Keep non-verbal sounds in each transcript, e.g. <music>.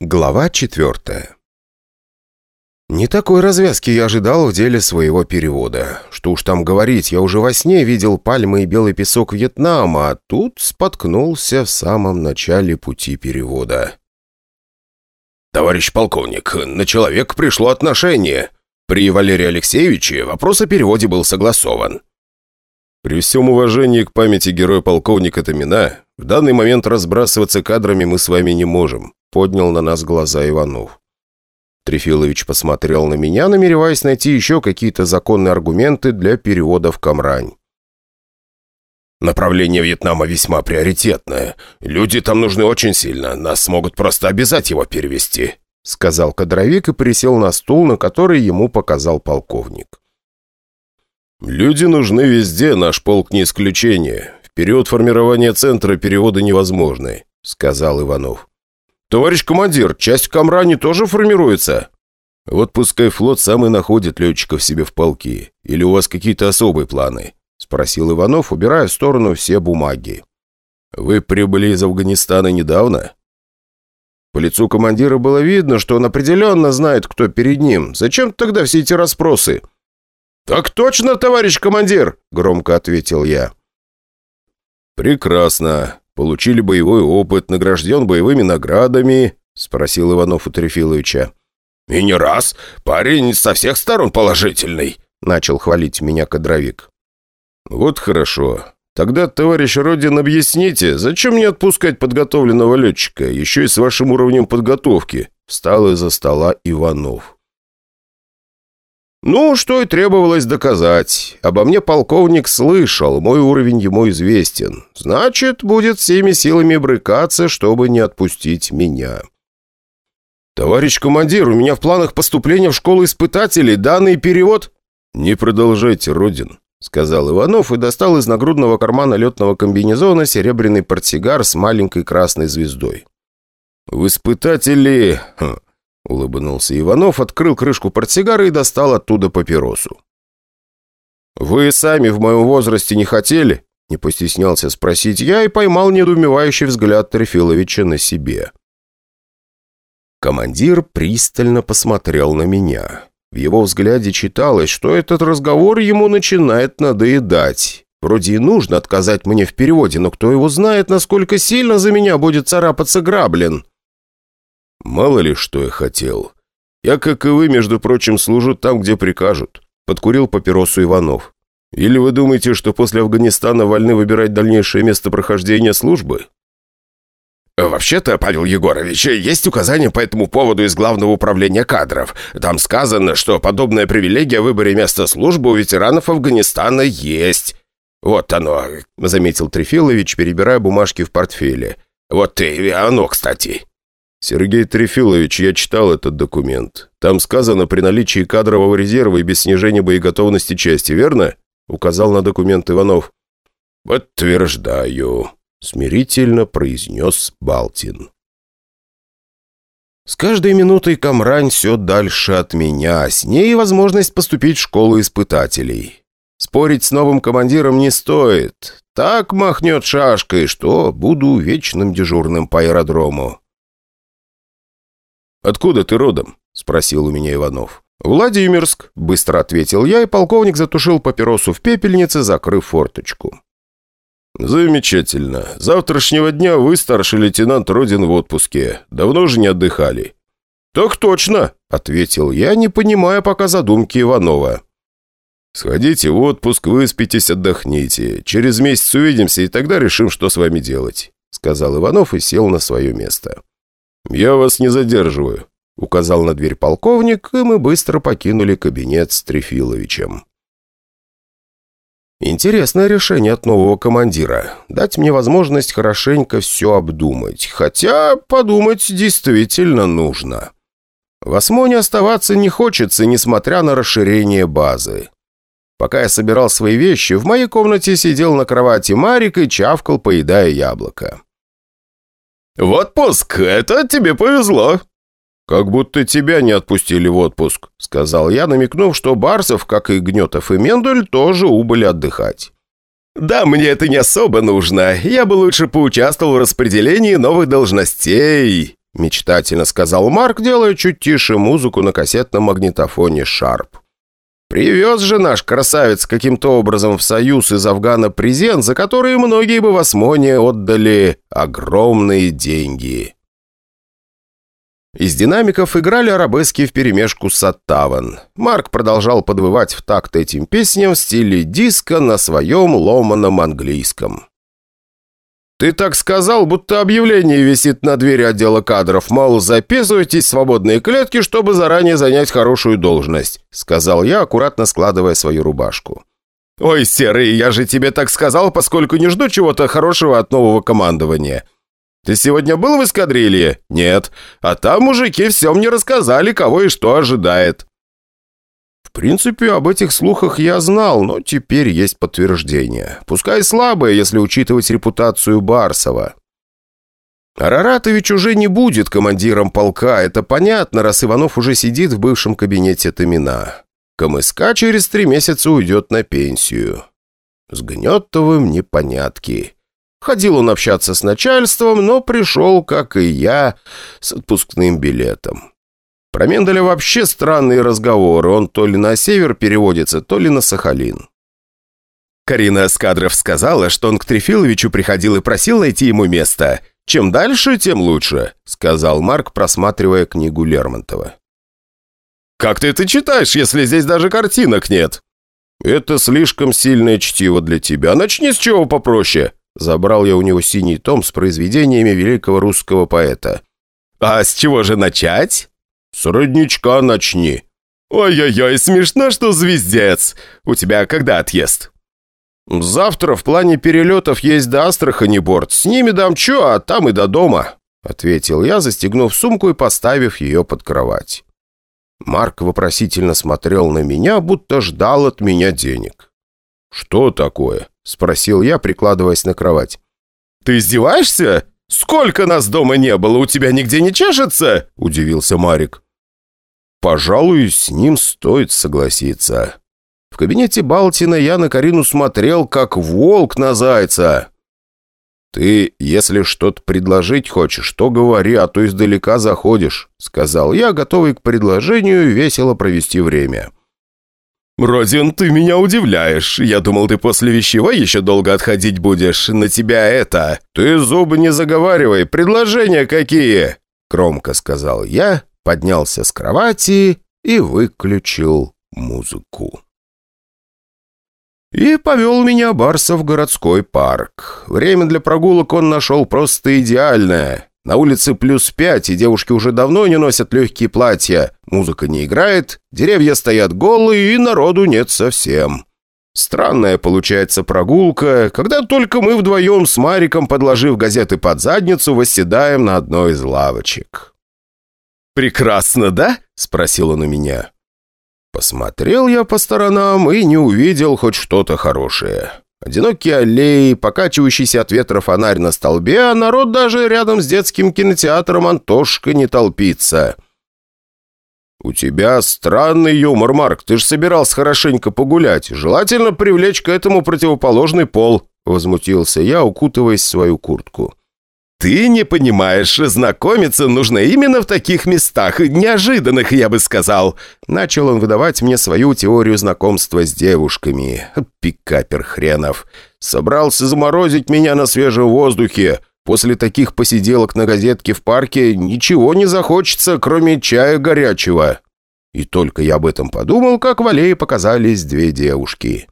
Глава четвертая Не такой развязки я ожидал в деле своего перевода. Что уж там говорить, я уже во сне видел пальмы и белый песок Вьетнама, а тут споткнулся в самом начале пути перевода. «Товарищ полковник, на человека пришло отношение. При Валерии Алексеевиче вопрос о переводе был согласован». При всем уважении к памяти героя-полковника Томина, в данный момент разбрасываться кадрами мы с вами не можем. Поднял на нас глаза Иванов. Трефилович посмотрел на меня, намереваясь найти еще какие-то законные аргументы для перевода в Камрань. «Направление Вьетнама весьма приоритетное. Люди там нужны очень сильно. Нас могут просто обязать его перевести», — сказал кадровик и присел на стул, на который ему показал полковник. «Люди нужны везде, наш полк не исключение. В период формирования центра переводы невозможны», — сказал Иванов. «Товарищ командир, часть в Камране тоже формируется?» «Вот пускай флот сам и находит летчиков себе в полки. Или у вас какие-то особые планы?» — спросил Иванов, убирая в сторону все бумаги. «Вы прибыли из Афганистана недавно?» По лицу командира было видно, что он определенно знает, кто перед ним. Зачем тогда все эти расспросы? «Так точно, товарищ командир!» — громко ответил я. «Прекрасно. Получили боевой опыт, награжден боевыми наградами?» — спросил Иванов у Трефиловича. «И не раз. Парень со всех сторон положительный», — начал хвалить меня кадровик. «Вот хорошо. Тогда, товарищ Родин, объясните, зачем мне отпускать подготовленного летчика, еще и с вашим уровнем подготовки?» Встал из-за стола Иванов. «Ну, что и требовалось доказать. Обо мне полковник слышал, мой уровень ему известен. Значит, будет всеми силами брыкаться, чтобы не отпустить меня». «Товарищ командир, у меня в планах поступления в школу испытателей, данный перевод...» «Не продолжайте, Родин», — сказал Иванов и достал из нагрудного кармана летного комбинезона серебряный портсигар с маленькой красной звездой. «В испытатели... Хм, Улыбнулся Иванов, открыл крышку портсигара и достал оттуда папиросу. «Вы сами в моем возрасте не хотели?» Не постеснялся спросить я и поймал недоумевающий взгляд Трефиловича на себе. Командир пристально посмотрел на меня. В его взгляде читалось, что этот разговор ему начинает надоедать. Вроде и нужно отказать мне в переводе, но кто его знает, насколько сильно за меня будет царапаться Граблин. «Мало ли, что я хотел. Я, как и вы, между прочим, служу там, где прикажут», — подкурил папиросу Иванов. «Или вы думаете, что после Афганистана вольны выбирать дальнейшее место прохождения службы?» «Вообще-то, Павел Егорович, есть указания по этому поводу из Главного управления кадров. Там сказано, что подобная привилегия в выборе места службы у ветеранов Афганистана есть. Вот оно», — заметил Трефилович, перебирая бумажки в портфеле. «Вот и оно, кстати». «Сергей Трефилович, я читал этот документ. Там сказано при наличии кадрового резерва и без снижения боеготовности части, верно?» Указал на документ Иванов. «Подтверждаю», — смирительно произнес Балтин. С каждой минутой Камрань все дальше от меня, с ней возможность поступить в школу испытателей. Спорить с новым командиром не стоит. Так махнет шашкой, что буду вечным дежурным по аэродрому. «Откуда ты родом?» – спросил у меня Иванов. «Владимирск», – быстро ответил я, и полковник затушил папиросу в пепельнице, закрыв форточку. «Замечательно. Завтрашнего дня вы, старший лейтенант, родин в отпуске. Давно же не отдыхали?» «Так точно», — ответил я, не понимая пока задумки Иванова. «Сходите в отпуск, выспитесь, отдохните. Через месяц увидимся, и тогда решим, что с вами делать», — сказал Иванов и сел на свое место. «Я вас не задерживаю», — указал на дверь полковник, и мы быстро покинули кабинет с Трефиловичем. Интересное решение от нового командира. Дать мне возможность хорошенько все обдумать. Хотя подумать действительно нужно. В Осмоне оставаться не хочется, несмотря на расширение базы. Пока я собирал свои вещи, в моей комнате сидел на кровати Марик и чавкал, поедая яблоко. «В отпуск! Это тебе повезло!» «Как будто тебя не отпустили в отпуск», — сказал я, намекнув, что Барсов, как и Гнетов и Мендель, тоже убыли отдыхать. «Да, мне это не особо нужно. Я бы лучше поучаствовал в распределении новых должностей», — мечтательно сказал Марк, делая чуть тише музыку на кассетном магнитофоне «Шарп». «Привез же наш красавец каким-то образом в Союз из Афгана презент, за который многие бы в Осмоне отдали огромные деньги». Из динамиков играли арабески вперемешку с оттаван. Марк продолжал подвывать в такт этим песням в стиле диска на своем ломаном английском. «Ты так сказал, будто объявление висит на двери отдела кадров, мол, записывайтесь в свободные клетки, чтобы заранее занять хорошую должность», сказал я, аккуратно складывая свою рубашку. «Ой, Серый, я же тебе так сказал, поскольку не жду чего-то хорошего от нового командования. Ты сегодня был в эскадрилье? Нет. А там мужики все мне рассказали, кого и что ожидает». Принципе, об этих слухах я знал, но теперь есть подтверждение. Пускай слабое, если учитывать репутацию Барсова. Араратович уже не будет командиром полка, это понятно, раз Иванов уже сидит в бывшем кабинете Томина. КМСК через три месяца уйдет на пенсию. С Гнетовым непонятки. Ходил он общаться с начальством, но пришел, как и я, с отпускным билетом. Про Менделя вообще странные разговоры. Он то ли на север переводится, то ли на Сахалин. Карина Скадров сказала, что он к Трефиловичу приходил и просил найти ему место. «Чем дальше, тем лучше», — сказал Марк, просматривая книгу Лермонтова. «Как ты это читаешь, если здесь даже картинок нет?» «Это слишком сильное чтиво для тебя. Начни с чего попроще». Забрал я у него синий том с произведениями великого русского поэта. «А с чего же начать?» «С родничка начни». «Ой-ой-ой, смешно, что звездец. У тебя когда отъезд?» «Завтра в плане перелетов есть до Астрахани борт. С ними дамчу, а там и до дома», — ответил я, застегнув сумку и поставив ее под кровать. Марк вопросительно смотрел на меня, будто ждал от меня денег. «Что такое?» — спросил я, прикладываясь на кровать. «Ты издеваешься? Сколько нас дома не было, у тебя нигде не чешется?» — удивился Марик. «Пожалуй, с ним стоит согласиться». В кабинете Балтина я на Карину смотрел, как волк на зайца. «Ты, если что-то предложить хочешь, то говори, а то издалека заходишь», — сказал я, готовый к предложению весело провести время. «Родин, ты меня удивляешь. Я думал, ты после вещевой еще долго отходить будешь. На тебя это... Ты зубы не заговаривай, предложения какие!» Громко сказал я, поднялся с кровати и выключил музыку. И повел меня Барса в городской парк. Время для прогулок он нашел просто идеальное. На улице плюс пять, и девушки уже давно не носят легкие платья. Музыка не играет, деревья стоят голые, и народу нет совсем. Странная получается прогулка, когда только мы вдвоем с Мариком, подложив газеты под задницу, восседаем на одной из лавочек. «Прекрасно, да?» – спросил он у меня. Посмотрел я по сторонам и не увидел хоть что-то хорошее. Одинокие аллеи, покачивающийся от ветра фонарь на столбе, а народ даже рядом с детским кинотеатром Антошка не толпится. «У тебя странный юмор, Марк. Ты ж собирался хорошенько погулять. Желательно привлечь к этому противоположный пол», — возмутился я, укутываясь в свою куртку. «Ты не понимаешь, знакомиться нужно именно в таких местах, неожиданных, я бы сказал». Начал он выдавать мне свою теорию знакомства с девушками. Пикапер хренов. Собрался заморозить меня на свежем воздухе. После таких посиделок на газетке в парке ничего не захочется, кроме чая горячего. И только я об этом подумал, как в аллее показались две девушки.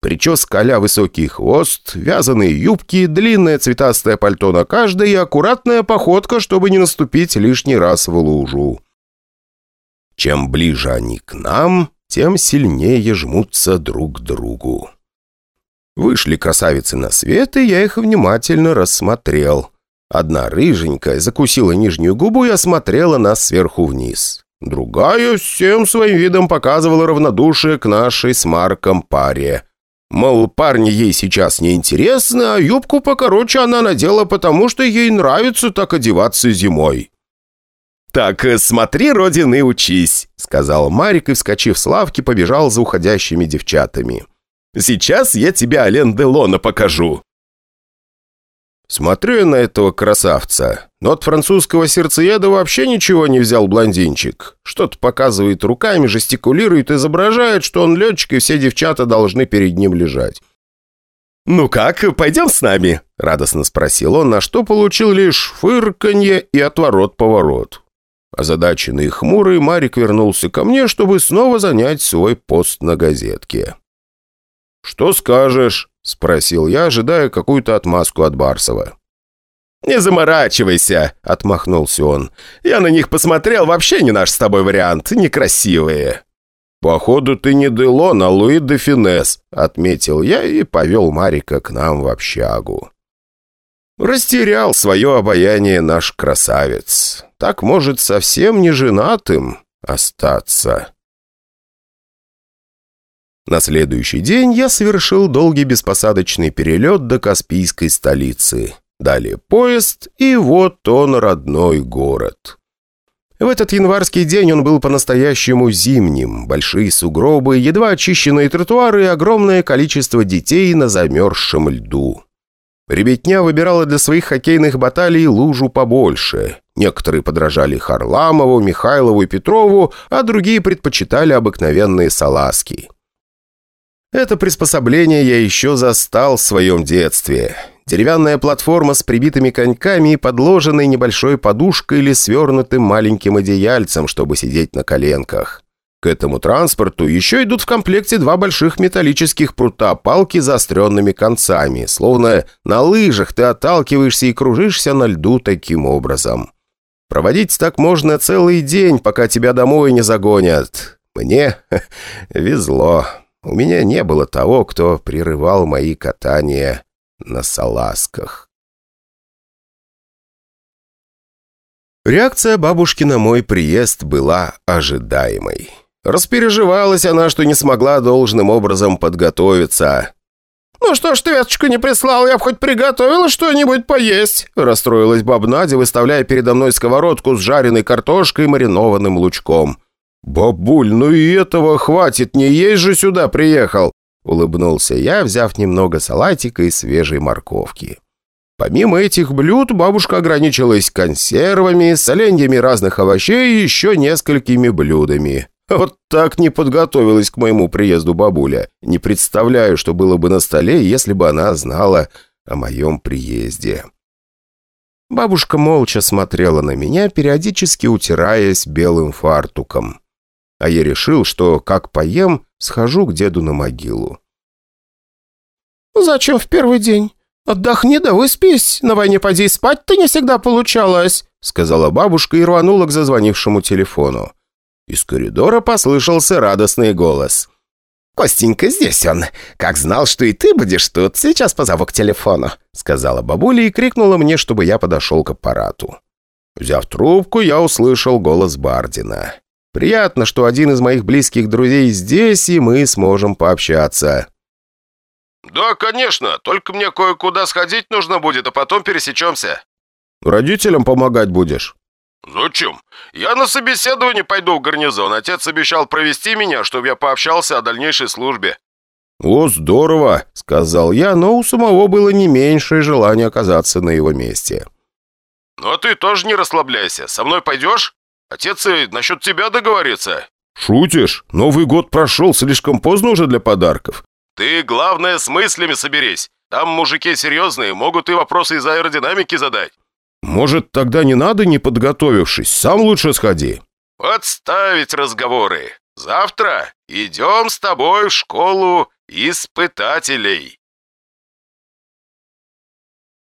Прическа а высокий хвост, вязаные юбки, длинное цветастое пальто на каждой и аккуратная походка, чтобы не наступить лишний раз в лужу. Чем ближе они к нам, тем сильнее жмутся друг к другу. Вышли красавицы на свет, и я их внимательно рассмотрел. Одна рыженькая закусила нижнюю губу и осмотрела нас сверху вниз. Другая всем своим видом показывала равнодушие к нашей с Марком паре. Мол, парни ей сейчас не интересны, а юбку покороче она надела, потому что ей нравится так одеваться зимой. «Так э, смотри, Родин, и учись», — сказал Марик и, вскочив с лавки, побежал за уходящими девчатами. «Сейчас я тебе Ален Делона покажу». Смотрю я на этого красавца. Но от французского сердцееда вообще ничего не взял блондинчик. Что-то показывает руками, жестикулирует, изображает, что он летчик, и все девчата должны перед ним лежать. «Ну как, пойдем с нами?» – радостно спросил он, на что получил лишь фырканье и отворот-поворот. Озадаченный и хмурый, Марик вернулся ко мне, чтобы снова занять свой пост на газетке. «Что скажешь?» – спросил я, ожидая какую-то отмазку от Барсова. «Не заморачивайся!» – отмахнулся он. «Я на них посмотрел, вообще не наш с тобой вариант, некрасивые». «Походу, ты не Делон, а Луи де Финес», — отметил я и повел Марика к нам в общагу. Растерял свое обаяние наш красавец. Так может совсем не женатым остаться. На следующий день я совершил долгий беспосадочный перелет до Каспийской столицы. Далее поезд, и вот он, родной город. В этот январский день он был по-настоящему зимним. Большие сугробы, едва очищенные тротуары и огромное количество детей на замерзшем льду. Ребятня выбирала для своих хоккейных баталий лужу побольше. Некоторые подражали Харламову, Михайлову и Петрову, а другие предпочитали обыкновенные салазки. Это приспособление я еще застал в своем детстве. Деревянная платформа с прибитыми коньками и подложенной небольшой подушкой или свернутым маленьким одеяльцем, чтобы сидеть на коленках. К этому транспорту еще идут в комплекте два больших металлических прута палки с заостренными концами, словно на лыжах ты отталкиваешься и кружишься на льду таким образом. Проводить так можно целый день, пока тебя домой не загонят. Мне <laughs> везло. У меня не было того, кто прерывал мои катания на салазках. Реакция бабушки на мой приезд была ожидаемой. Распереживалась она, что не смогла должным образом подготовиться. «Ну что ж ты веточку не прислал, я б хоть приготовила что-нибудь поесть!» Расстроилась баб Надя, выставляя передо мной сковородку с жареной картошкой и маринованным лучком. «Бабуль, ну и этого хватит, не есть же сюда приехал!» Улыбнулся я, взяв немного салатика и свежей морковки. Помимо этих блюд, бабушка ограничилась консервами, соленьями разных овощей и еще несколькими блюдами. Вот так не подготовилась к моему приезду бабуля. Не представляю, что было бы на столе, если бы она знала о моем приезде. Бабушка молча смотрела на меня, периодически утираясь белым фартуком. А я решил, что, как поем, схожу к деду на могилу. «Зачем в первый день? Отдохни да выспись. На войне поди спать-то не всегда получалось», сказала бабушка и рванула к зазвонившему телефону. Из коридора послышался радостный голос. «Костенька, здесь он. Как знал, что и ты будешь тут, сейчас позову к телефону», сказала бабуля и крикнула мне, чтобы я подошел к аппарату. Взяв трубку, я услышал голос Бардина. Приятно, что один из моих близких друзей здесь, и мы сможем пообщаться». «Да, конечно. Только мне кое-куда сходить нужно будет, а потом пересечемся». «Родителям помогать будешь?» «Зачем? Я на собеседование пойду в гарнизон. Отец обещал провести меня, чтобы я пообщался о дальнейшей службе». «О, здорово!» — сказал я, но у самого было не меньшее желание оказаться на его месте. «Ну а ты тоже не расслабляйся. Со мной пойдешь?» Отец и насчет тебя договорится». «Шутишь? Новый год прошел, слишком поздно уже для подарков». «Ты, главное, с мыслями соберись. Там мужики серьезные, могут и вопросы из аэродинамики задать». «Может, тогда не надо, не подготовившись? Сам лучше сходи». «Отставить разговоры. Завтра идем с тобой в школу испытателей».